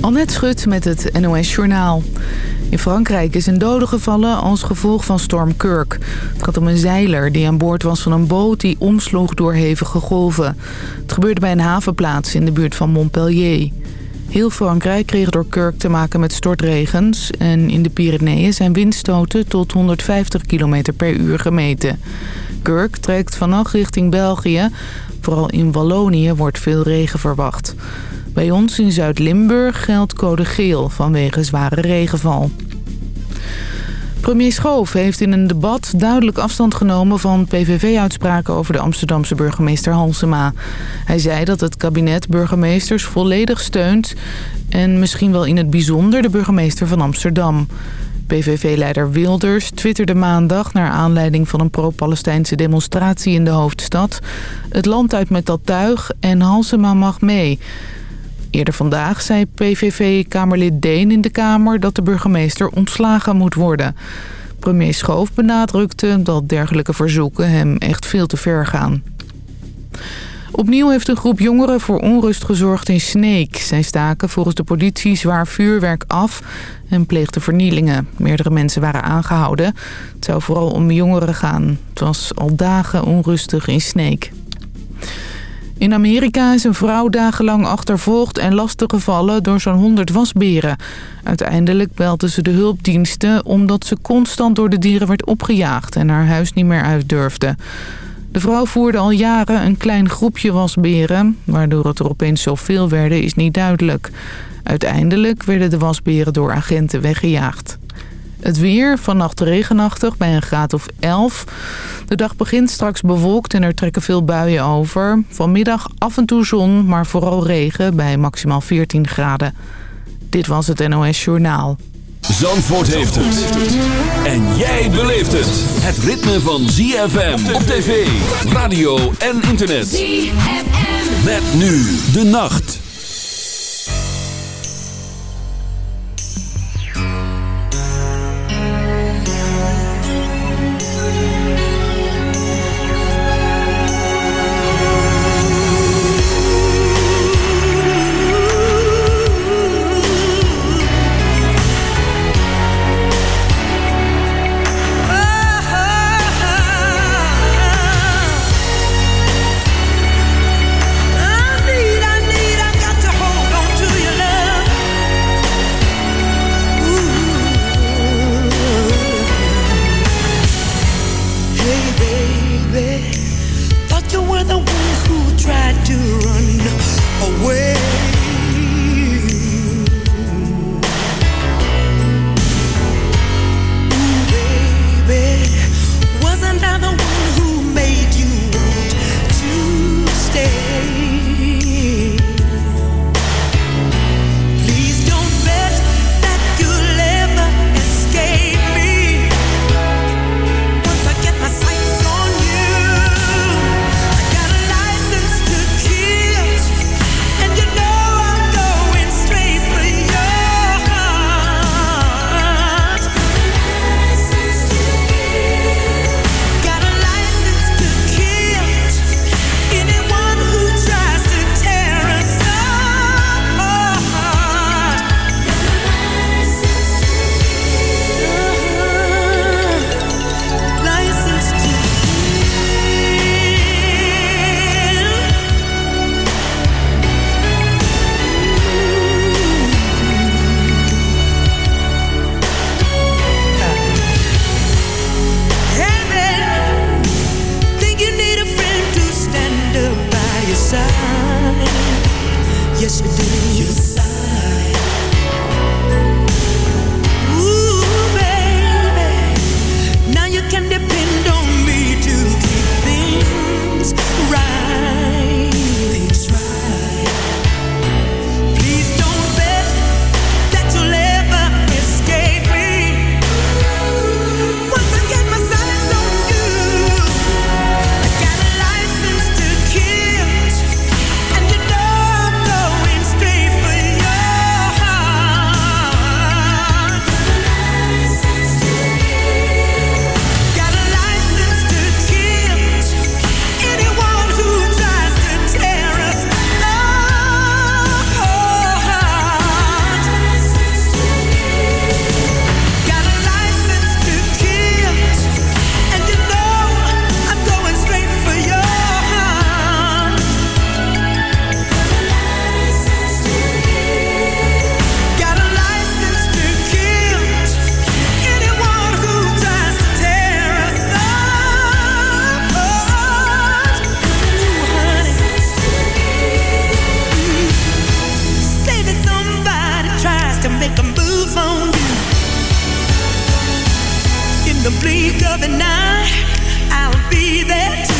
Annette Schut met het NOS Journaal. In Frankrijk is een dode gevallen als gevolg van storm Kirk. Het gaat om een zeiler die aan boord was van een boot die omsloeg door hevige golven. Het gebeurde bij een havenplaats in de buurt van Montpellier. Heel Frankrijk kreeg door Kirk te maken met stortregens... en in de Pyreneeën zijn windstoten tot 150 km per uur gemeten. Kirk trekt vannacht richting België. Vooral in Wallonië wordt veel regen verwacht. Bij ons in Zuid-Limburg geldt code geel vanwege zware regenval. Premier Schoof heeft in een debat duidelijk afstand genomen van PVV-uitspraken over de Amsterdamse burgemeester Halsema. Hij zei dat het kabinet burgemeesters volledig steunt en misschien wel in het bijzonder de burgemeester van Amsterdam. PVV-leider Wilders twitterde maandag naar aanleiding van een pro-Palestijnse demonstratie in de hoofdstad. Het land uit met dat tuig en Halsema mag mee. Eerder vandaag zei PVV-kamerlid Deen in de Kamer dat de burgemeester ontslagen moet worden. Premier Schoof benadrukte dat dergelijke verzoeken hem echt veel te ver gaan. Opnieuw heeft een groep jongeren voor onrust gezorgd in Sneek. Zij staken volgens de politie zwaar vuurwerk af en pleegden vernielingen. Meerdere mensen waren aangehouden. Het zou vooral om jongeren gaan. Het was al dagen onrustig in Sneek. In Amerika is een vrouw dagenlang achtervolgd en lastiggevallen door zo'n 100 wasberen. Uiteindelijk belde ze de hulpdiensten omdat ze constant door de dieren werd opgejaagd en haar huis niet meer uit durfde. De vrouw voerde al jaren een klein groepje wasberen. Waardoor het er opeens zoveel werden is niet duidelijk. Uiteindelijk werden de wasberen door agenten weggejaagd. Het weer, vannacht regenachtig bij een graad of 11. De dag begint straks bewolkt en er trekken veel buien over. Vanmiddag af en toe zon, maar vooral regen bij maximaal 14 graden. Dit was het NOS Journaal. Zandvoort heeft het. En jij beleeft het. Het ritme van ZFM op tv, radio en internet. ZFM. Met nu de nacht. every night I'll be there.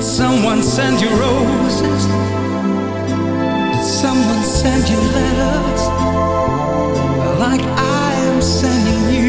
Did someone send you roses? Did someone send you letters? Like I am sending you.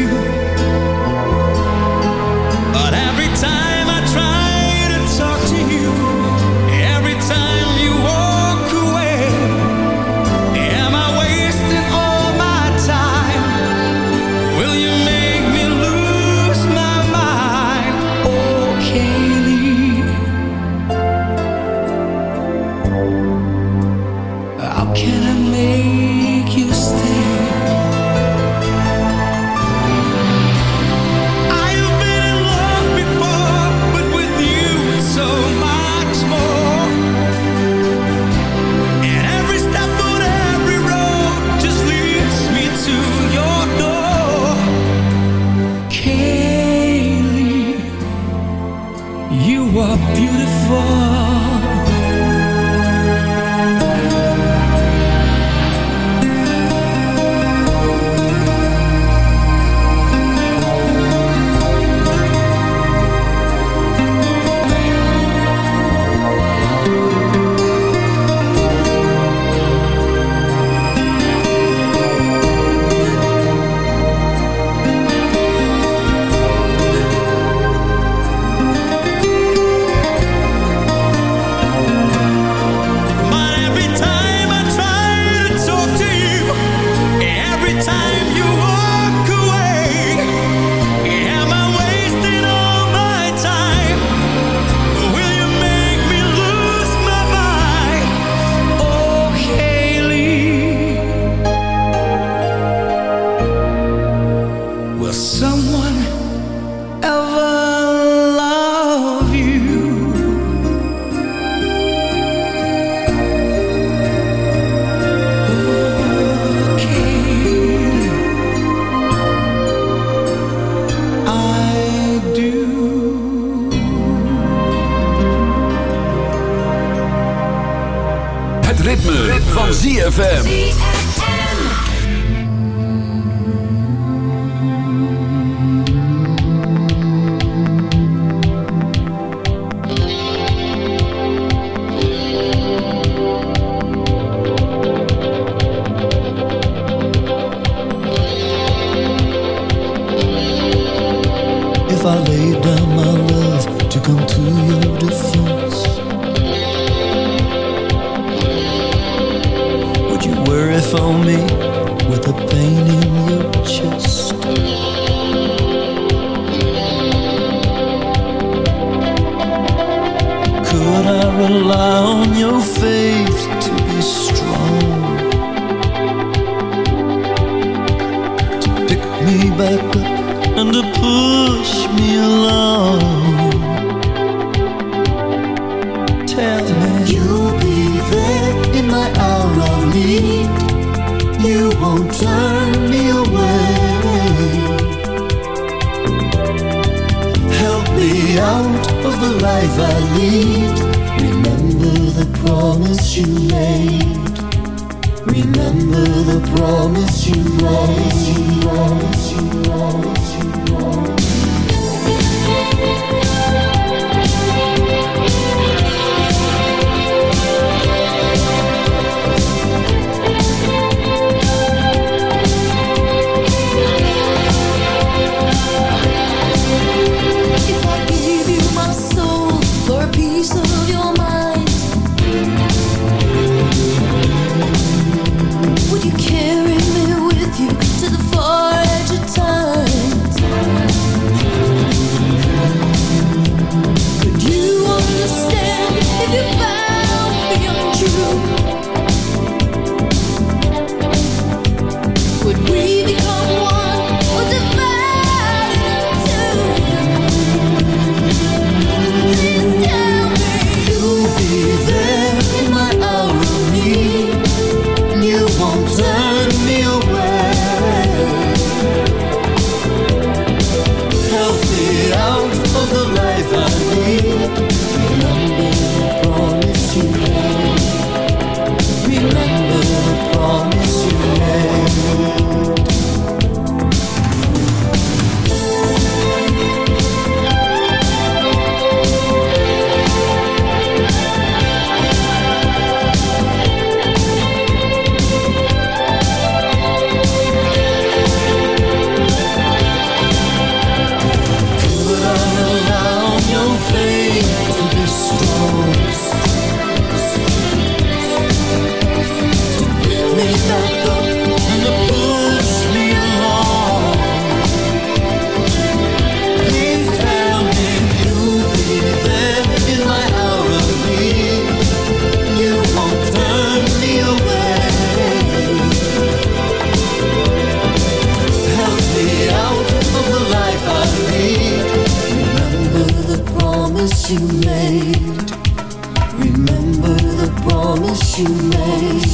Remember the promise you made.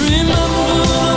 Remember.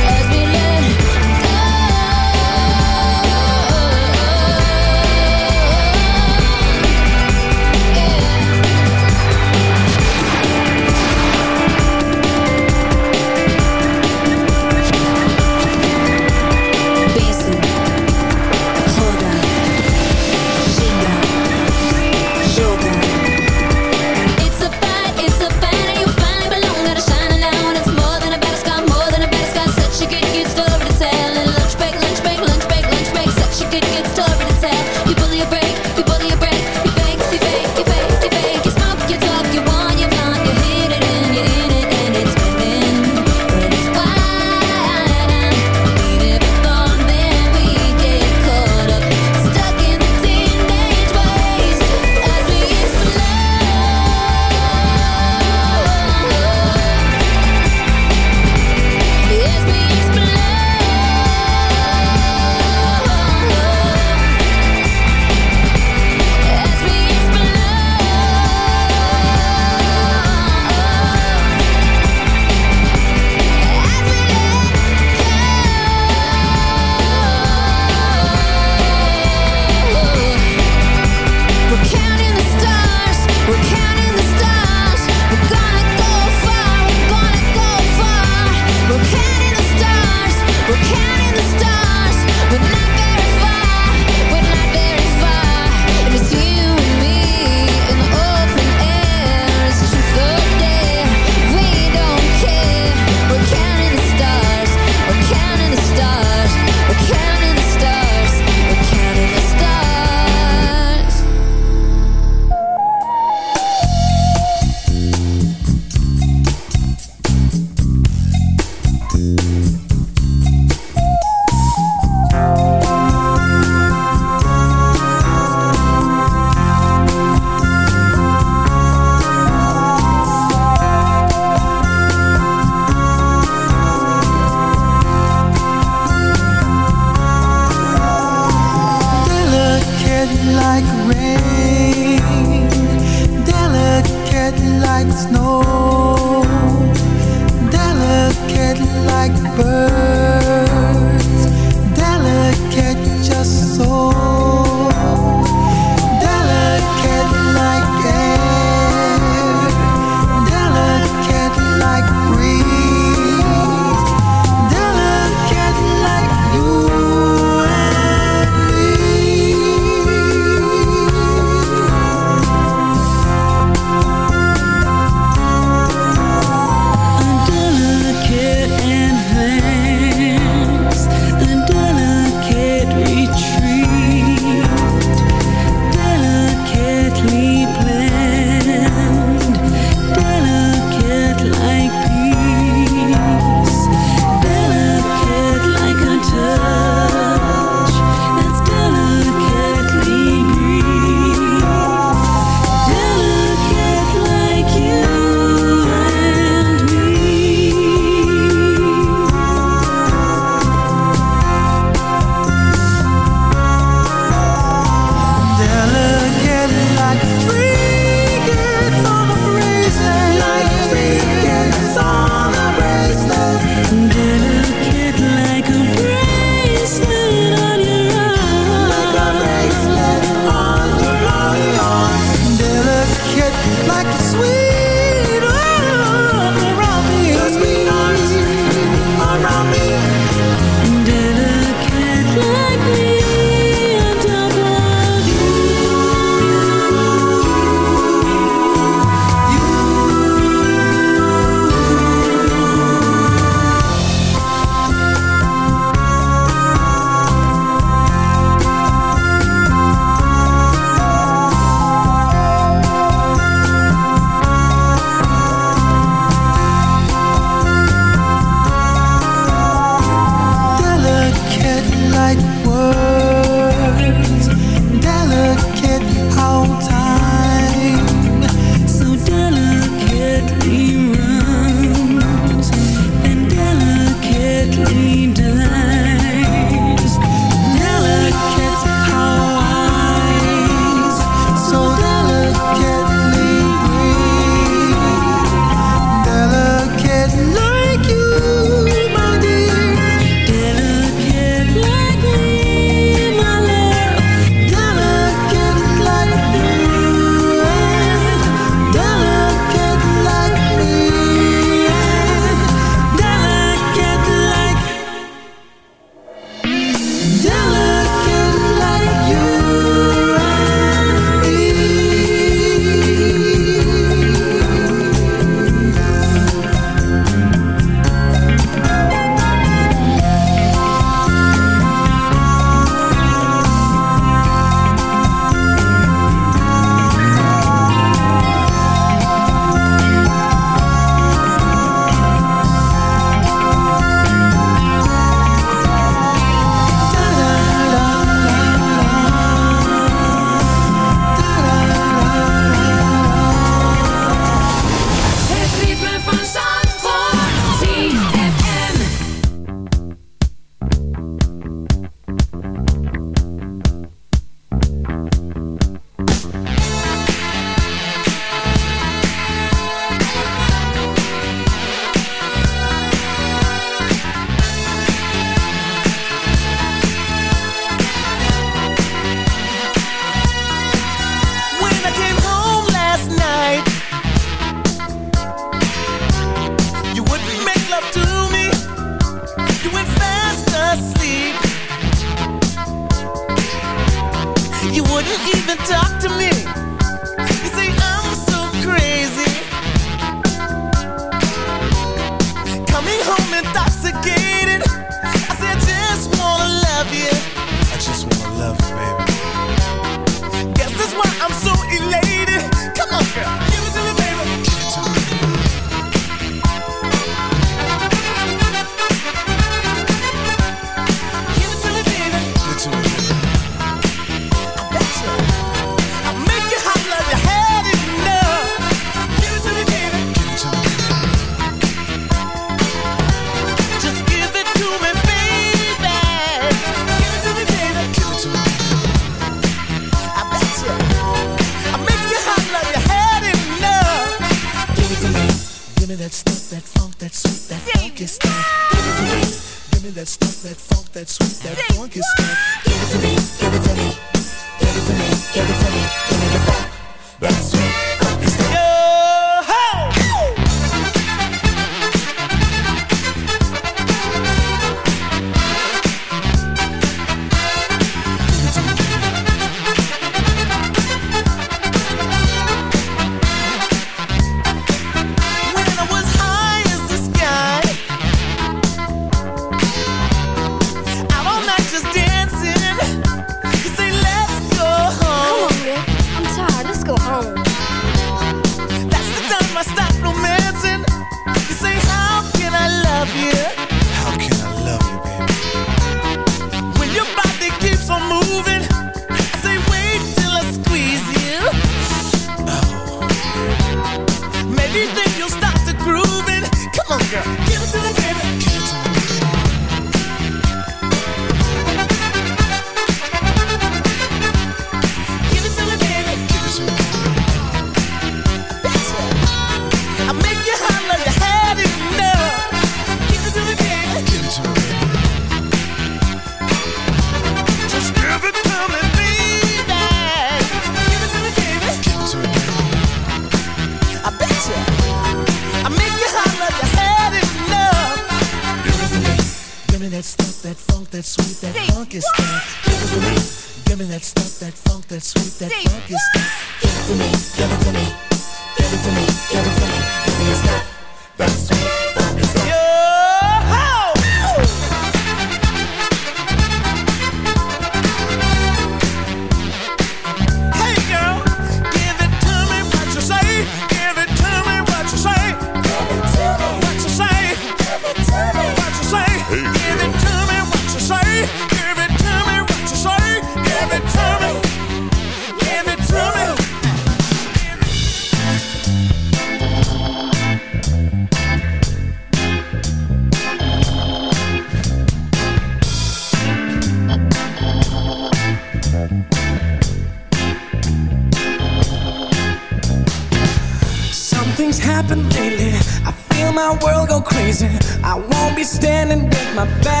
world go crazy. I won't be standing with my back.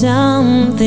something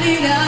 力量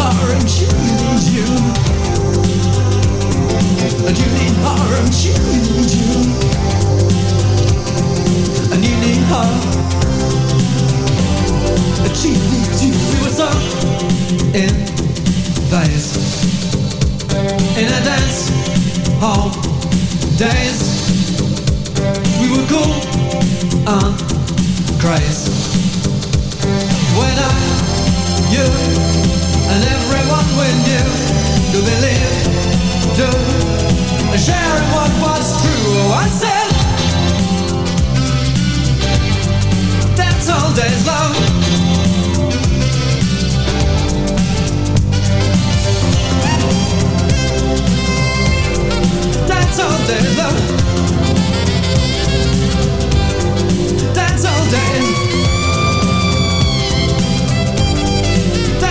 Her and she you. And you need her and she needs you. And you need her. And she needs you. We were so in phase. In a dance hall days. We were cool and crazy. When I, you, and everyone we knew to believe, to sharing what was true. Oh, I said, that's all days love. That's all days love.